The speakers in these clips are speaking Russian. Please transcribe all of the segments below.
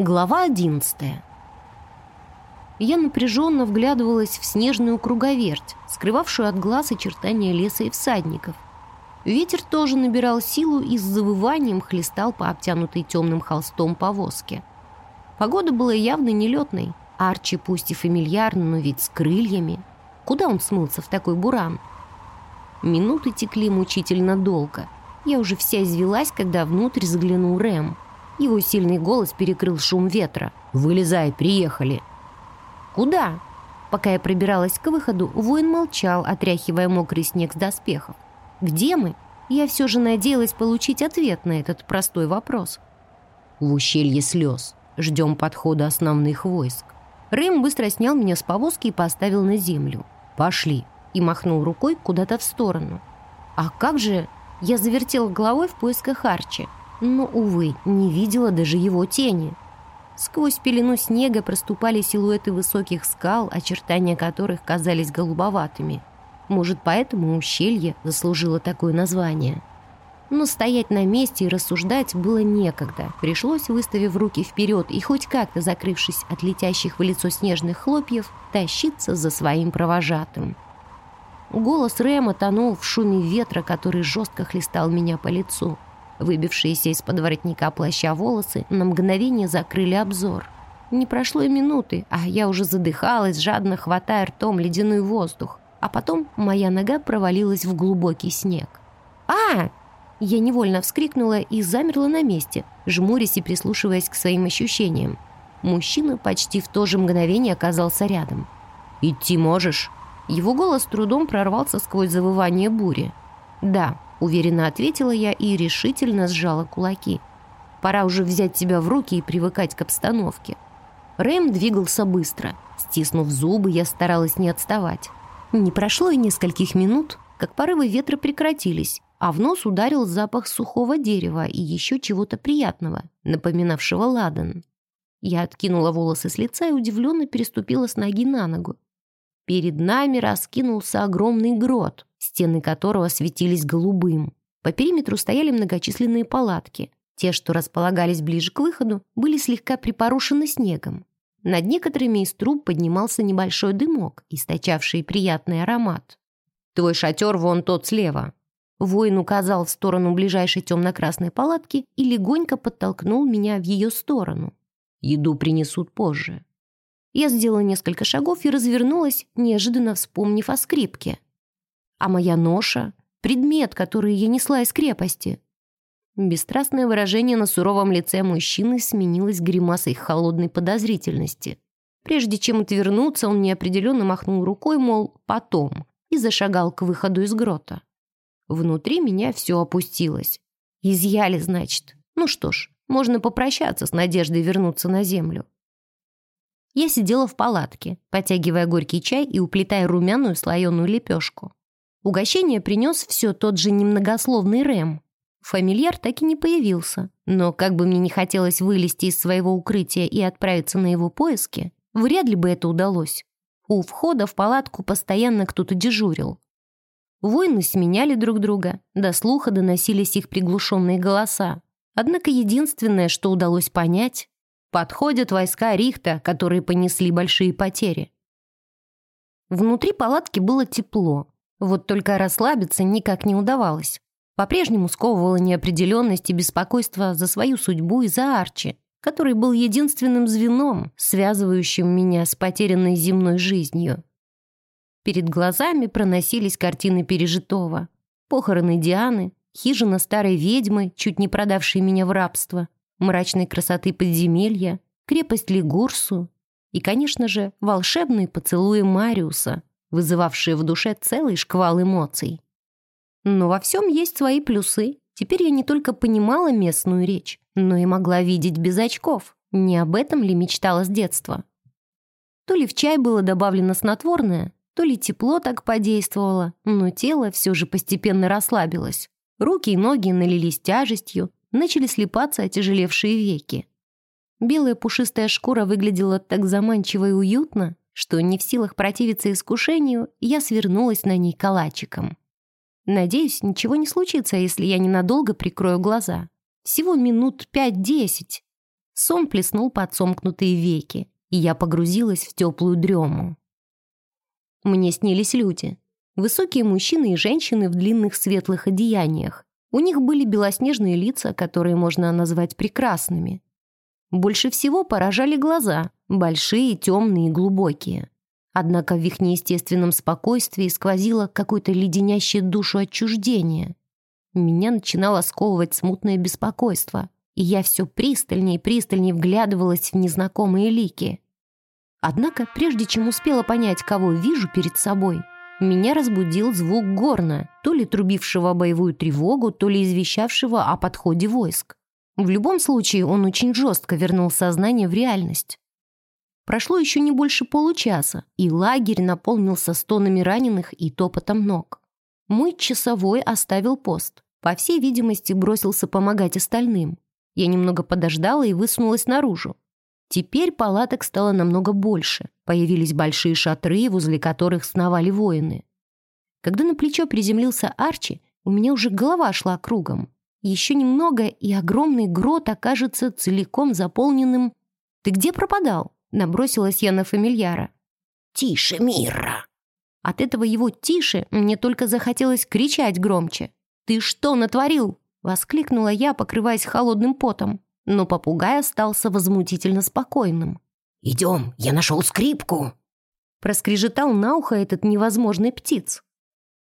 Глава одиннадцатая. Я напряженно вглядывалась в снежную круговерть, скрывавшую от глаз очертания леса и всадников. Ветер тоже набирал силу и с завыванием хлестал по обтянутой темным холстом повозке. Погода была явно нелетной. Арчи пусть и фамильярно, но ведь с крыльями. Куда он смылся в такой буран? Минуты текли мучительно долго. Я уже вся извелась, когда внутрь заглянул Рэм — его сильный голос перекрыл шум ветра. «Вылезай, приехали!» «Куда?» Пока я пробиралась к выходу, воин молчал, отряхивая мокрый снег с доспехов. «Где мы?» Я все же надеялась получить ответ на этот простой вопрос. «В ущелье слез. Ждем подхода основных войск». Рэм быстро снял меня с повозки и поставил на землю. «Пошли!» И махнул рукой куда-то в сторону. «А как же...» Я завертела головой в поисках Арчи но, увы, не видела даже его тени. Сквозь пелену снега проступали силуэты высоких скал, очертания которых казались голубоватыми. Может, поэтому ущелье заслужило такое название. Но стоять на месте и рассуждать было некогда. Пришлось, выставив руки вперед и хоть как-то закрывшись от летящих в лицо снежных хлопьев, тащиться за своим провожатым. Голос Рэма тонул в шуме ветра, который жестко хлестал меня по лицу. Выбившиеся из-под воротника плаща волосы на мгновение закрыли обзор. Не прошло и минуты, а я уже задыхалась, жадно хватая ртом ледяной воздух. А потом моя нога провалилась в глубокий снег. «А!» Я невольно вскрикнула и замерла на месте, жмурясь и прислушиваясь к своим ощущениям. Мужчина почти в то же мгновение оказался рядом. «Идти можешь?» Его голос трудом прорвался сквозь завывание бури. «Да, Уверенно ответила я и решительно сжала кулаки. Пора уже взять себя в руки и привыкать к обстановке. Рэм двигался быстро. Стиснув зубы, я старалась не отставать. Не прошло и нескольких минут, как порывы ветра прекратились, а в нос ударил запах сухого дерева и еще чего-то приятного, напоминавшего ладан. Я откинула волосы с лица и удивленно переступила с ноги на ногу. Перед нами раскинулся огромный грот, стены которого светились голубым. По периметру стояли многочисленные палатки. Те, что располагались ближе к выходу, были слегка припорошены снегом. Над некоторыми из труб поднимался небольшой дымок, источавший приятный аромат. «Твой шатер вон тот слева». Воин указал в сторону ближайшей темно-красной палатки и легонько подтолкнул меня в ее сторону. «Еду принесут позже». Я сделала несколько шагов и развернулась, неожиданно вспомнив о скрипке. А моя ноша — предмет, который я несла из крепости. Бесстрастное выражение на суровом лице мужчины сменилось гримасой холодной подозрительности. Прежде чем отвернуться, он неопределенно махнул рукой, мол, потом, и зашагал к выходу из грота. Внутри меня все опустилось. Изъяли, значит. Ну что ж, можно попрощаться с надеждой вернуться на землю. Я сидела в палатке, потягивая горький чай и уплетая румяную слоеную лепешку. Угощение принес все тот же немногословный Рэм. Фамильяр так и не появился, но как бы мне не хотелось вылезти из своего укрытия и отправиться на его поиски, вряд ли бы это удалось. У входа в палатку постоянно кто-то дежурил. Воины сменяли друг друга, до слуха доносились их приглушенные голоса. Однако единственное, что удалось понять, подходят войска Рихта, которые понесли большие потери. Внутри палатки было тепло, вот только расслабиться никак не удавалось. По-прежнему сковывала неопределенность и беспокойство за свою судьбу и за Арчи, который был единственным звеном, связывающим меня с потерянной земной жизнью. Перед глазами проносились картины пережитого. Похороны Дианы, хижина старой ведьмы, чуть не продавшей меня в рабство, мрачной красоты подземелья, крепость Лигурсу и, конечно же, волшебные поцелуи Мариуса, вызывавшие в душе целый шквал эмоций. Но во всем есть свои плюсы. Теперь я не только понимала местную речь, но и могла видеть без очков. Не об этом ли мечтала с детства? То ли в чай было добавлено снотворное, то ли тепло так подействовало, но тело все же постепенно расслабилось. Руки и ноги налились тяжестью, начали слепаться отяжелевшие веки. Белая пушистая шкура выглядела так заманчиво и уютно, что не в силах противиться искушению, я свернулась на ней калачиком. Надеюсь, ничего не случится, если я ненадолго прикрою глаза. Всего минут пять-десять. Сон плеснул под сомкнутые веки, и я погрузилась в теплую дрему. Мне снились люди. Высокие мужчины и женщины в длинных светлых одеяниях. У них были белоснежные лица, которые можно назвать прекрасными. Больше всего поражали глаза, большие, темные и глубокие. Однако в их неестественном спокойствии сквозило какое-то леденящее душу отчуждение. Меня начинало сковывать смутное беспокойство, и я все пристальнее и пристальнее вглядывалась в незнакомые лики. Однако, прежде чем успела понять, кого вижу перед собой, меня разбудил звук горна, то ли трубившего боевую тревогу, то ли извещавшего о подходе войск. В любом случае, он очень жестко вернул сознание в реальность. Прошло еще не больше получаса, и лагерь наполнился стонами раненых и топотом ног. Мой часовой оставил пост. По всей видимости, бросился помогать остальным. Я немного подождала и высунулась наружу. Теперь палаток стало намного больше. Появились большие шатры, возле которых сновали воины. Когда на плечо приземлился Арчи, у меня уже голова шла кругом. Еще немного, и огромный грот окажется целиком заполненным... «Ты где пропадал?» — набросилась я на фамильяра. «Тише, Мира!» От этого его «тише» мне только захотелось кричать громче. «Ты что натворил?» — воскликнула я, покрываясь холодным потом но попугай остался возмутительно спокойным. «Идем, я нашел скрипку!» Проскрежетал на ухо этот невозможный птиц.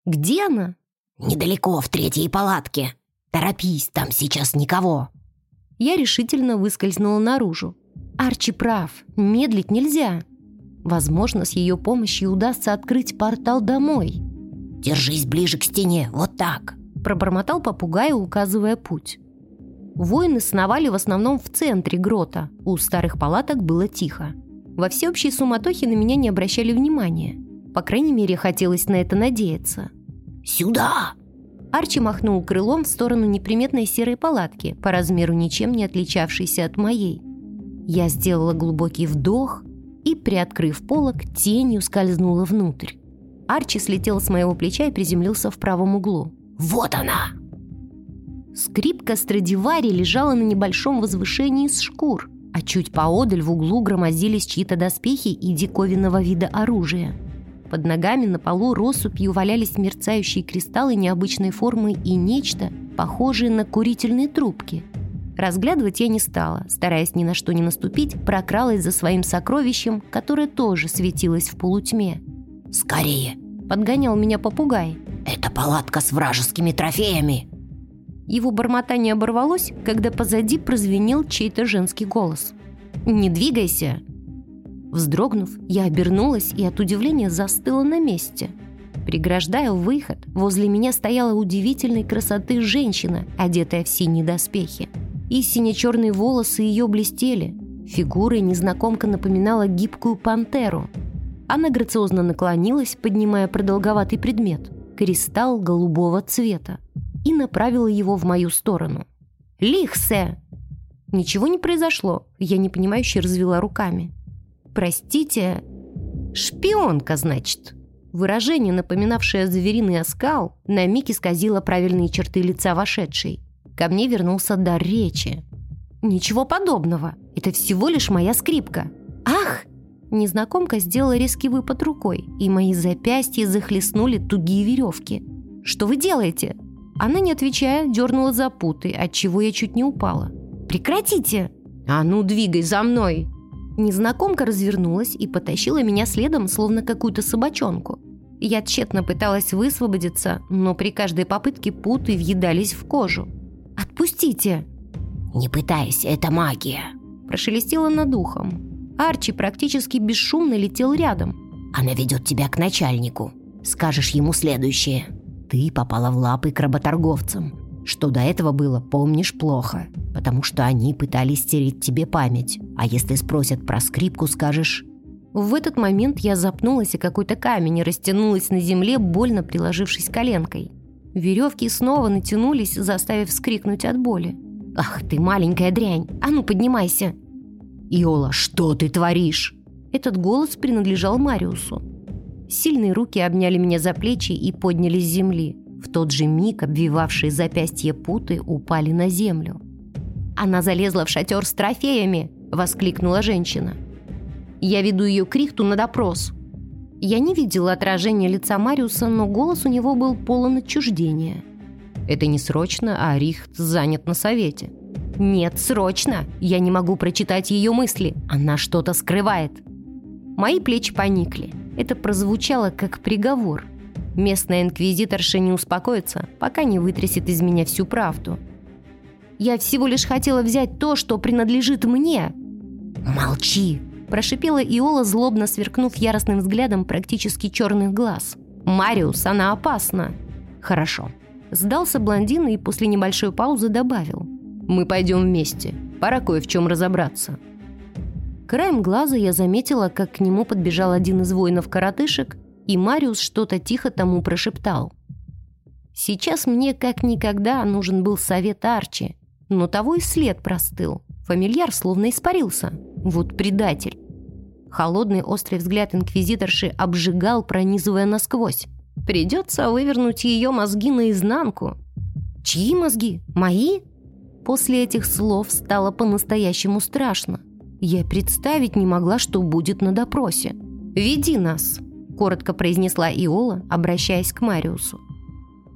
«Где она?» «Недалеко, в третьей палатке. Торопись, там сейчас никого». Я решительно выскользнула наружу. Арчи прав, медлить нельзя. Возможно, с ее помощью удастся открыть портал домой. «Держись ближе к стене, вот так!» Пробормотал попугай, указывая путь. Воины сновали в основном в центре грота. У старых палаток было тихо. Во всеобщей суматохе на меня не обращали внимания. По крайней мере, хотелось на это надеяться. «Сюда!» Арчи махнул крылом в сторону неприметной серой палатки, по размеру ничем не отличавшейся от моей. Я сделала глубокий вдох и, приоткрыв полок, тенью скользнула внутрь. Арчи слетел с моего плеча и приземлился в правом углу. «Вот она!» Скрипка Страдивари лежала на небольшом возвышении из шкур, а чуть поодаль в углу громозились чьи-то доспехи и диковинного вида оружия. Под ногами на полу россыпью валялись мерцающие кристаллы необычной формы и нечто, похожее на курительные трубки. Разглядывать я не стала, стараясь ни на что не наступить, прокралась за своим сокровищем, которое тоже светилось в полутьме. «Скорее!» — подгонял меня попугай. «Это палатка с вражескими трофеями!» Его бормотание оборвалось, когда позади прозвенел чей-то женский голос. «Не двигайся!» Вздрогнув, я обернулась и от удивления застыла на месте. Преграждая выход, возле меня стояла удивительной красоты женщина, одетая в синие доспехи. И сине-черные волосы ее блестели. Фигура незнакомка напоминала гибкую пантеру. Она грациозно наклонилась, поднимая продолговатый предмет — кристалл голубого цвета и направила его в мою сторону. «Лихсе!» Ничего не произошло, я непонимающе развела руками. «Простите...» «Шпионка, значит?» Выражение, напоминавшее звериный оскал, на миг исказило правильные черты лица вошедшей. Ко мне вернулся дар речи. «Ничего подобного. Это всего лишь моя скрипка». «Ах!» Незнакомка сделала резкий выпад рукой, и мои запястья захлестнули тугие веревки. «Что вы делаете?» Она, не отвечая, дернула за путы, отчего я чуть не упала. «Прекратите!» «А ну, двигай за мной!» Незнакомка развернулась и потащила меня следом, словно какую-то собачонку. Я тщетно пыталась высвободиться, но при каждой попытке путы въедались в кожу. «Отпустите!» «Не пытайся, это магия!» Прошелестела над ухом. Арчи практически бесшумно летел рядом. «Она ведет тебя к начальнику. Скажешь ему следующее ты попала в лапы к работорговцам. Что до этого было, помнишь плохо, потому что они пытались стереть тебе память. А если спросят про скрипку, скажешь... В этот момент я запнулась, и какой-то камень растянулась на земле, больно приложившись коленкой. Веревки снова натянулись, заставив вскрикнуть от боли. «Ах ты, маленькая дрянь! А ну, поднимайся!» «Иола, что ты творишь?» Этот голос принадлежал Мариусу. Сильные руки обняли меня за плечи и подняли с земли. В тот же миг обвивавшие запястье путы упали на землю. Она залезла в шатер с трофеями!» — воскликнула женщина. Я веду ее к Рихту на допрос. Я не видела отражения лица Мариуса, но голос у него был полон отчуждения. «Это не срочно, а Рихт занят на совете». «Нет, срочно! Я не могу прочитать ее мысли. Она что-то скрывает». Мои плечи поникли. Это прозвучало как приговор. Местная инквизиторша не успокоится, пока не вытрясет из меня всю правду. Я всего лишь хотела взять то, что принадлежит мне. «Молчи!» – прошипела Иола, злобно сверкнув яростным взглядом практически черных глаз. «Мариус, она опасна!» «Хорошо». Сдался блондин и после небольшой паузы добавил. «Мы пойдем вместе. Пора кое в чем разобраться». Краем глаза я заметила, как к нему подбежал один из воинов-коротышек, и Мариус что-то тихо тому прошептал. Сейчас мне как никогда нужен был совет Арчи, но того и след простыл. Фамильяр словно испарился. Вот предатель. Холодный острый взгляд инквизиторши обжигал, пронизывая насквозь. Придется вывернуть ее мозги наизнанку. Чьи мозги? Мои? После этих слов стало по-настоящему страшно. Я представить не могла, что будет на допросе. «Веди нас», — коротко произнесла Иола, обращаясь к Мариусу.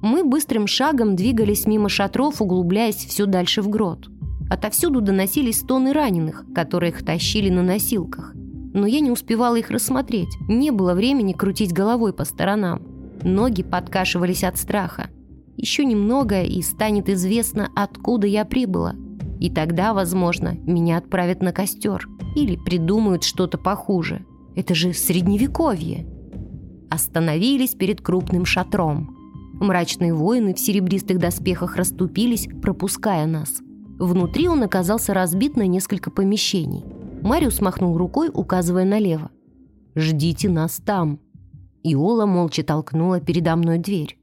Мы быстрым шагом двигались мимо шатров, углубляясь все дальше в грот. Отовсюду доносились стоны раненых, которые их тащили на носилках. Но я не успевала их рассмотреть, не было времени крутить головой по сторонам. Ноги подкашивались от страха. Еще немного, и станет известно, откуда я прибыла. И тогда, возможно, меня отправят на костер. Или придумают что-то похуже. Это же средневековье. Остановились перед крупным шатром. Мрачные воины в серебристых доспехах расступились, пропуская нас. Внутри он оказался разбит на несколько помещений. Мариус махнул рукой, указывая налево. «Ждите нас там». Иола молча толкнула передо мной дверь.